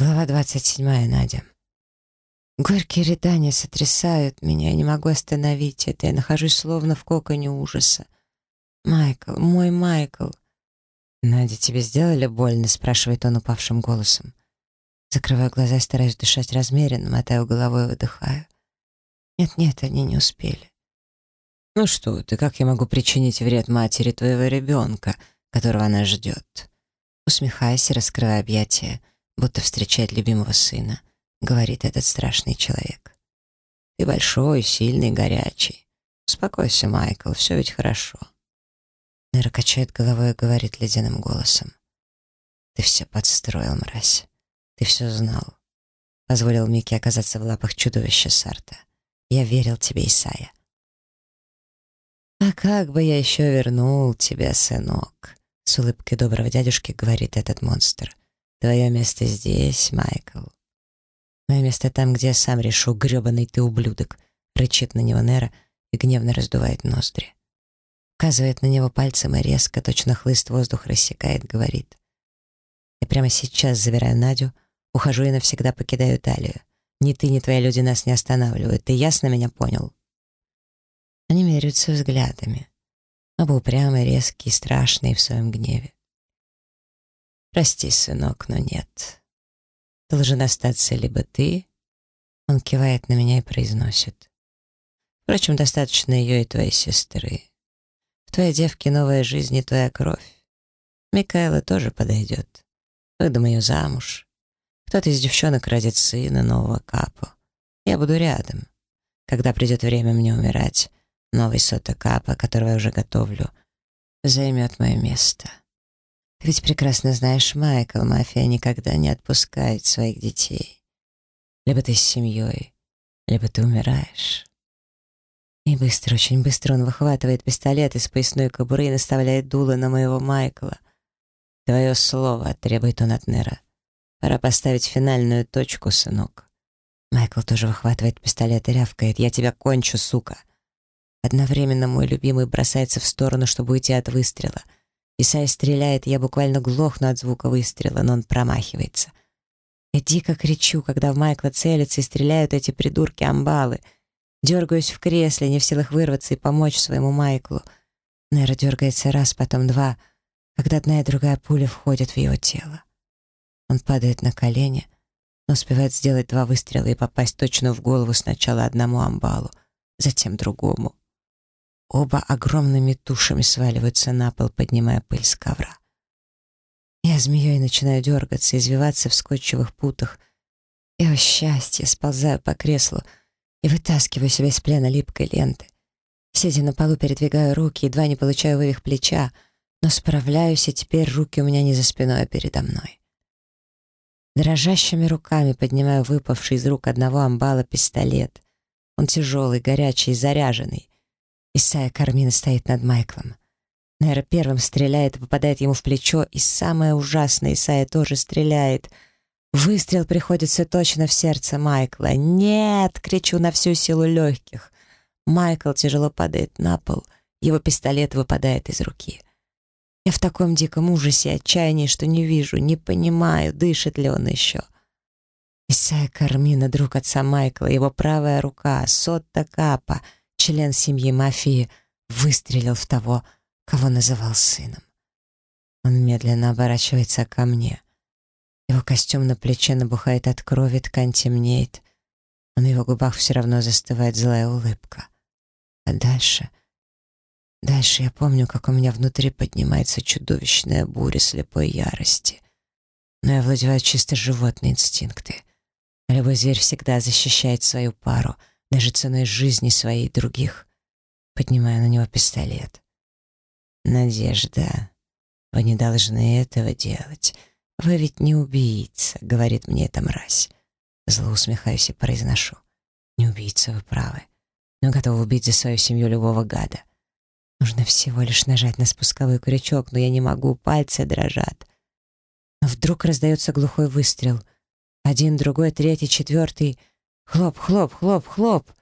Глава 27, Надя. Горькие рыдания сотрясают меня, я не могу остановить это, я нахожусь словно в коконе ужаса. «Майкл, мой Майкл!» «Надя, тебе сделали больно?» — спрашивает он упавшим голосом. Закрываю глаза стараюсь дышать размеренно, мотаю головой и выдыхаю. «Нет-нет, они не успели». «Ну что ты, как я могу причинить вред матери твоего ребенка, которого она ждет?» Усмехаясь и раскрывая объятия, будто встречает любимого сына, говорит этот страшный человек. «Ты большой, сильный, горячий. Успокойся, Майкл, все ведь хорошо». Нера качает головой и говорит ледяным голосом. «Ты все подстроил, мразь. Ты все знал. Позволил Микки оказаться в лапах чудовища Сарта. Я верил тебе, Исайя. «А как бы я еще вернул тебя, сынок?» С улыбкой доброго дядюшки говорит этот монстр. «Твое место здесь, Майкл». «Мое место там, где я сам решу, гребаный ты ублюдок», рычит на него Нера и гневно раздувает ноздри. Указывает на него пальцем и резко, точно хлыст воздух рассекает, говорит. Я прямо сейчас забираю Надю, ухожу и навсегда покидаю Италию. Ни ты, ни твои люди нас не останавливают. Ты ясно меня понял? Они меряются взглядами. Оба упрямые, резкие, страшные в своем гневе. «Прости, сынок, но нет. Должен остаться либо ты...» Он кивает на меня и произносит. «Впрочем, достаточно ее и твоей сестры. В твоей девке новая жизнь и твоя кровь. Микаэла тоже подойдет. Выдам ее замуж. Кто-то из девчонок родит сына нового капу. Я буду рядом. Когда придет время мне умирать, новый сота капа, которого я уже готовлю, займет мое место. Ты ведь прекрасно знаешь, Майкл, мафия никогда не отпускает своих детей. Либо ты с семьей, либо ты умираешь. И быстро, очень быстро он выхватывает пистолет из поясной кобуры и наставляет дуло на моего Майкла. «Твое слово», — требует он от Нера. «Пора поставить финальную точку, сынок». Майкл тоже выхватывает пистолет и рявкает. «Я тебя кончу, сука!» Одновременно мой любимый бросается в сторону, чтобы уйти от выстрела. Исай стреляет, я буквально глохну от звука выстрела, но он промахивается. Я дико кричу, когда в Майкла целятся и стреляют эти придурки-амбалы — Дергаюсь в кресле, не в силах вырваться и помочь своему Майклу. Нера дергается раз, потом два, когда одна и другая пуля входят в его тело. Он падает на колени, но успевает сделать два выстрела и попасть точно в голову сначала одному амбалу, затем другому. Оба огромными тушами сваливаются на пол, поднимая пыль с ковра. Я змеей начинаю дергаться, извиваться в скотчевых путах. И, о счастье, сползаю по креслу — и вытаскиваю себя из плена липкой ленты. Сидя на полу, передвигаю руки, едва не получаю вывих плеча, но справляюсь, и теперь руки у меня не за спиной, а передо мной. Дрожащими руками поднимаю выпавший из рук одного амбала пистолет. Он тяжелый, горячий, заряженный. Исайя Кармина стоит над Майклом. Нейро первым стреляет и попадает ему в плечо, и самое ужасное, Исайя тоже стреляет — Выстрел приходится точно в сердце Майкла. «Нет!» — кричу на всю силу легких. Майкл тяжело падает на пол, его пистолет выпадает из руки. Я в таком диком ужасе и отчаянии, что не вижу, не понимаю, дышит ли он еще. Исайя Кармина, друг отца Майкла, его правая рука, Сотта Капа, член семьи мафии, выстрелил в того, кого называл сыном. Он медленно оборачивается ко мне — его костюм на плече набухает от крови, ткань темнеет, а на его губах все равно застывает злая улыбка. А дальше... Дальше я помню, как у меня внутри поднимается чудовищная буря слепой ярости. Но я владеваю чисто животные инстинкты. Любой зверь всегда защищает свою пару, даже ценой жизни своей и других. Поднимаю на него пистолет. «Надежда, вы не должны этого делать. «Вы ведь не убийца», — говорит мне эта мразь. Зло усмехаюсь и произношу. «Не убийца, вы правы, но готов убить за свою семью любого гада. Нужно всего лишь нажать на спусковой крючок, но я не могу, пальцы дрожат». Но вдруг раздается глухой выстрел. Один, другой, третий, четвертый. Хлоп, хлоп, хлоп, хлоп.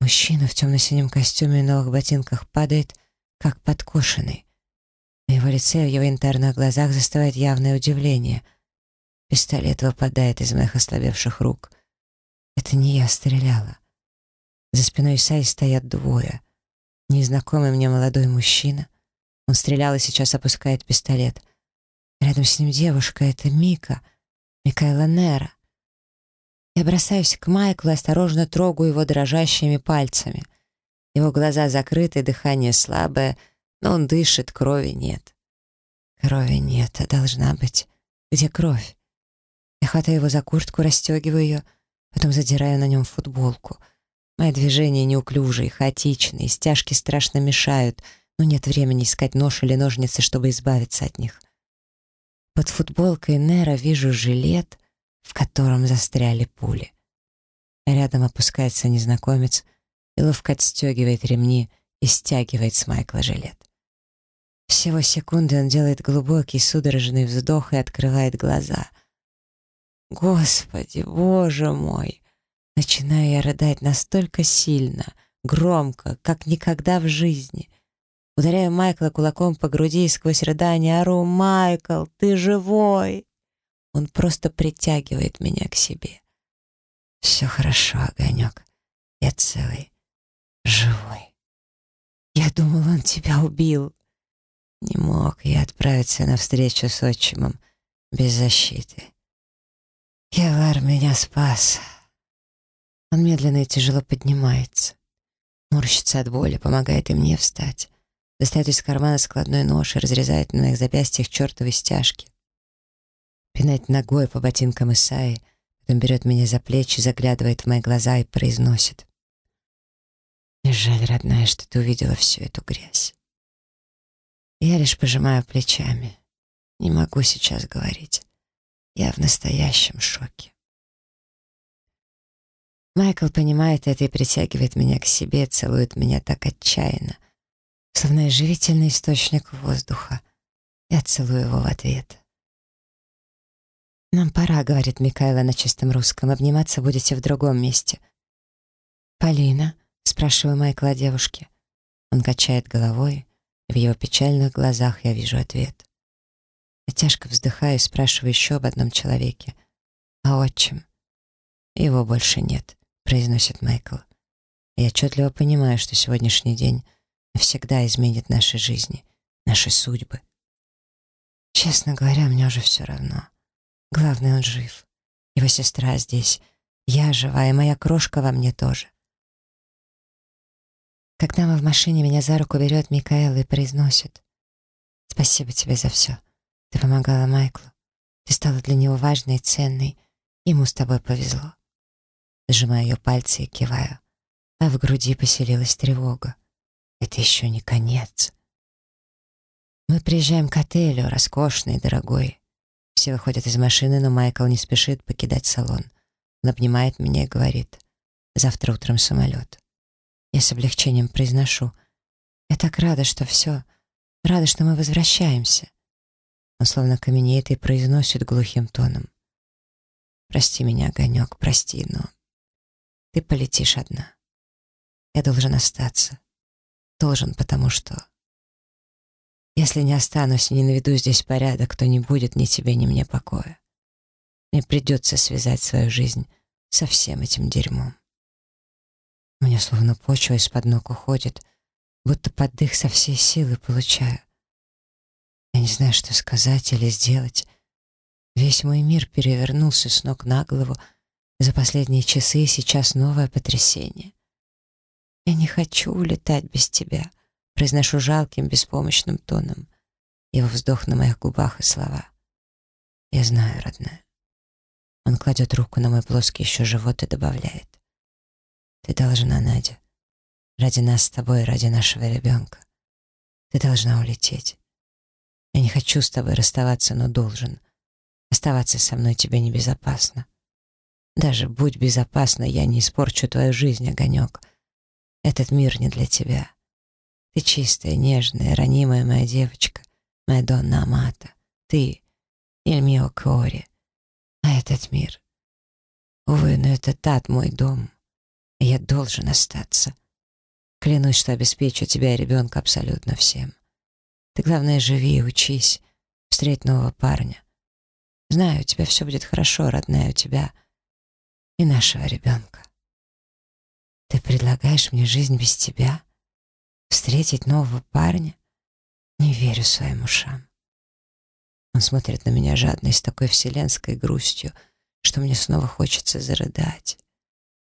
Мужчина в темно-синем костюме и новых ботинках падает, как подкошенный. На его лице, в его янтарных глазах застывает явное удивление. Пистолет выпадает из моих ослабевших рук. Это не я стреляла. За спиной Исаи стоят двое. Незнакомый мне молодой мужчина. Он стрелял и сейчас опускает пистолет. Рядом с ним девушка, это Мика, Микаэла Нера. Я бросаюсь к Майклу и осторожно трогаю его дрожащими пальцами. Его глаза закрыты, дыхание слабое, но он дышит, крови нет. Крови нет, а должна быть. Где кровь? Я хватаю его за куртку, расстегиваю ее, потом задираю на нем футболку. Мои движения неуклюжие, хаотичные, стяжки страшно мешают, но нет времени искать нож или ножницы, чтобы избавиться от них. Под футболкой Нера вижу жилет — в котором застряли пули. Рядом опускается незнакомец и ловко отстегивает ремни и стягивает с Майкла жилет. Всего секунды он делает глубокий судорожный вздох и открывает глаза. «Господи, боже мой!» Начинаю я рыдать настолько сильно, громко, как никогда в жизни. Ударяю Майкла кулаком по груди и сквозь рыдание ору «Майкл, ты живой!» Он просто притягивает меня к себе. Все хорошо, огонек. Я целый, живой. Я думал, он тебя убил. Не мог я отправиться на встречу с отчимом без защиты. Кевар меня спас. Он медленно и тяжело поднимается. Морщится от боли, помогает и мне встать. Достает из кармана складной нож и разрезает на моих запястьях чертовы стяжки пинать ногой по ботинкам Исаи, потом берет меня за плечи, заглядывает в мои глаза и произносит. «Мне жаль, родная, что ты увидела всю эту грязь». Я лишь пожимаю плечами. Не могу сейчас говорить. Я в настоящем шоке. Майкл понимает это и притягивает меня к себе, целует меня так отчаянно, словно живительный источник воздуха. Я целую его в ответ. «Нам пора», — говорит Микаэла на чистом русском. «Обниматься будете в другом месте». «Полина?» — спрашиваю Майкла о девушке. Он качает головой, и в его печальных глазах я вижу ответ. Я тяжко вздыхаю и спрашиваю еще об одном человеке. «А отчим?» «Его больше нет», — произносит Майкл. я отчетливо понимаю, что сегодняшний день навсегда изменит наши жизни, наши судьбы. Честно говоря, мне уже все равно. Главное, он жив. Его сестра здесь. Я жива, и моя крошка во мне тоже. Когда мы в машине, меня за руку берет Микаэла и произносит. «Спасибо тебе за все. Ты помогала Майклу. Ты стала для него важной и ценной. Ему с тобой повезло». Сжимаю ее пальцы и киваю. А в груди поселилась тревога. Это еще не конец. Мы приезжаем к отелю, роскошный, дорогой. Все выходят из машины, но Майкл не спешит покидать салон. Он обнимает меня и говорит, «Завтра утром самолет». Я с облегчением произношу, «Я так рада, что все, рада, что мы возвращаемся». Он словно каменеет и произносит глухим тоном, «Прости меня, Огонек, прости, но ты полетишь одна. Я должен остаться. Должен, потому что если не останусь и не наведу здесь порядок, то не будет ни тебе, ни мне покоя. Мне придется связать свою жизнь со всем этим дерьмом. Меня словно почва из-под ног уходит, будто поддых со всей силы получаю. Я не знаю, что сказать или сделать. Весь мой мир перевернулся с ног на голову за последние часы, и сейчас новое потрясение. Я не хочу улетать без тебя — Произношу жалким, беспомощным тоном. Его вздох на моих губах и слова. «Я знаю, родная». Он кладет руку на мой плоский еще живот и добавляет. «Ты должна, Надя. Ради нас с тобой ради нашего ребенка. Ты должна улететь. Я не хочу с тобой расставаться, но должен. Оставаться со мной тебе небезопасно. Даже будь безопасна, я не испорчу твою жизнь, огонек. Этот мир не для тебя. Ты чистая, нежная, ранимая моя девочка, моя Донна Амата. Ты, Эльмио Кори. А этот мир. Увы, но это тат мой дом. И я должен остаться. Клянусь, что обеспечу тебя и ребенка абсолютно всем. Ты, главное, живи и учись, встреть нового парня. Знаю, у тебя все будет хорошо, родная, у тебя и нашего ребенка. Ты предлагаешь мне жизнь без тебя? Встретить нового парня? Не верю своим ушам. Он смотрит на меня жадно с такой вселенской грустью, что мне снова хочется зарыдать.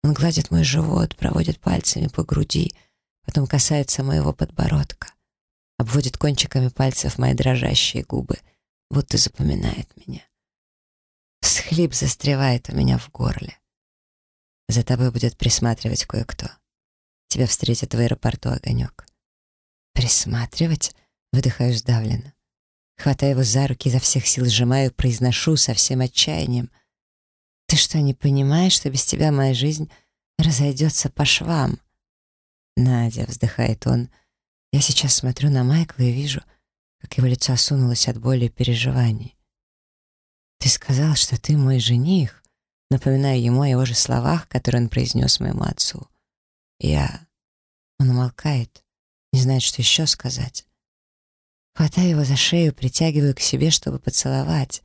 Он гладит мой живот, проводит пальцами по груди, потом касается моего подбородка, обводит кончиками пальцев мои дрожащие губы, будто запоминает меня. Схлип застревает у меня в горле. За тобой будет присматривать кое-кто. Тебя встретят в аэропорту огонек. Присматривать? Выдыхаю сдавленно. Хватаю его за руки, изо всех сил сжимаю, произношу со всем отчаянием. Ты что, не понимаешь, что без тебя моя жизнь разойдется по швам? Надя, вздыхает он. Я сейчас смотрю на Майкла и вижу, как его лицо осунулось от боли и переживаний. Ты сказал, что ты мой жених. Напоминаю ему о его же словах, которые он произнес моему отцу. Я... Он умолкает, не знает, что еще сказать. Хватаю его за шею, притягиваю к себе, чтобы поцеловать.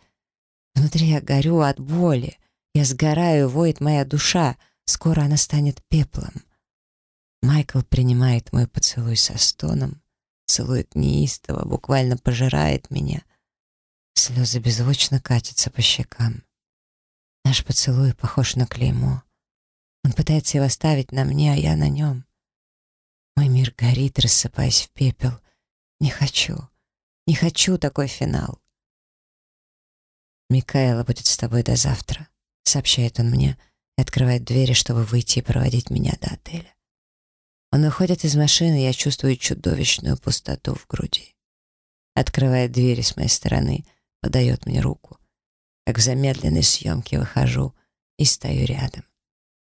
Внутри я горю от боли. Я сгораю, воет моя душа. Скоро она станет пеплом. Майкл принимает мой поцелуй со стоном, целует неистово, буквально пожирает меня. Слезы беззвучно катятся по щекам. Наш поцелуй похож на клеймо. Он пытается его оставить на мне, а я на нем. Мой мир горит, рассыпаясь в пепел. Не хочу, не хочу такой финал. «Микаэла будет с тобой до завтра», — сообщает он мне и открывает двери, чтобы выйти и проводить меня до отеля. Он выходит из машины, и я чувствую чудовищную пустоту в груди. Открывает двери с моей стороны, подает мне руку как в замедленной съемке выхожу и стою рядом.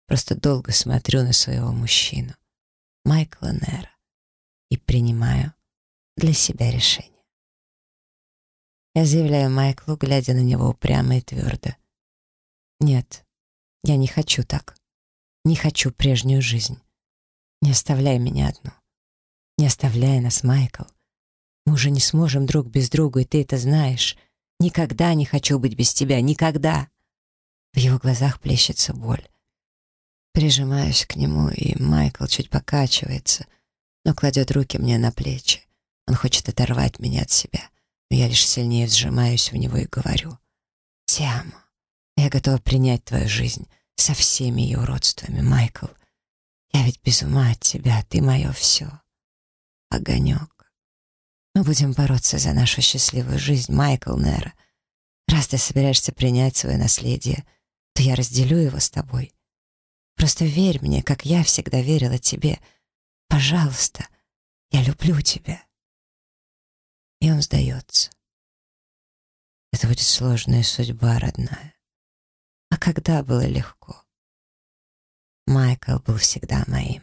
Просто долго смотрю на своего мужчину, Майкла Нера, и принимаю для себя решение. Я заявляю Майклу, глядя на него упрямо и твердо. Нет, я не хочу так. Не хочу прежнюю жизнь. Не оставляй меня одну. Не оставляй нас, Майкл. Мы уже не сможем друг без друга, и ты это знаешь — Никогда не хочу быть без тебя, никогда. В его глазах плещется боль. Прижимаюсь к нему, и Майкл чуть покачивается, но кладет руки мне на плечи. Он хочет оторвать меня от себя, но я лишь сильнее сжимаюсь в него и говорю. «Тиамо, я готова принять твою жизнь со всеми ее уродствами, Майкл. Я ведь без ума от тебя, ты мое все. Огонек. Мы будем бороться за нашу счастливую жизнь, Майкл Нера. Раз ты собираешься принять свое наследие, то я разделю его с тобой. Просто верь мне, как я всегда верила тебе. Пожалуйста, я люблю тебя. И он сдается. Это будет сложная судьба, родная. А когда было легко? Майкл был всегда моим.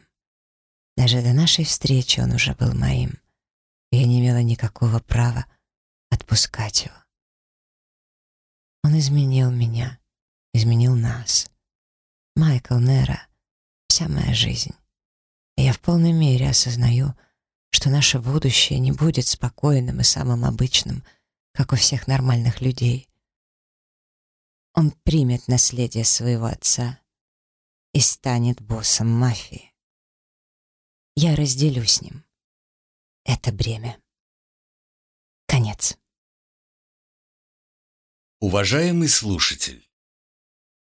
Даже до нашей встречи он уже был моим. Я не имела никакого права отпускать его. Он изменил меня, изменил нас. Майкл Нера — вся моя жизнь. И я в полной мере осознаю, что наше будущее не будет спокойным и самым обычным, как у всех нормальных людей. Он примет наследие своего отца и станет боссом мафии. Я разделю с ним это бремя. Конец. Уважаемый слушатель,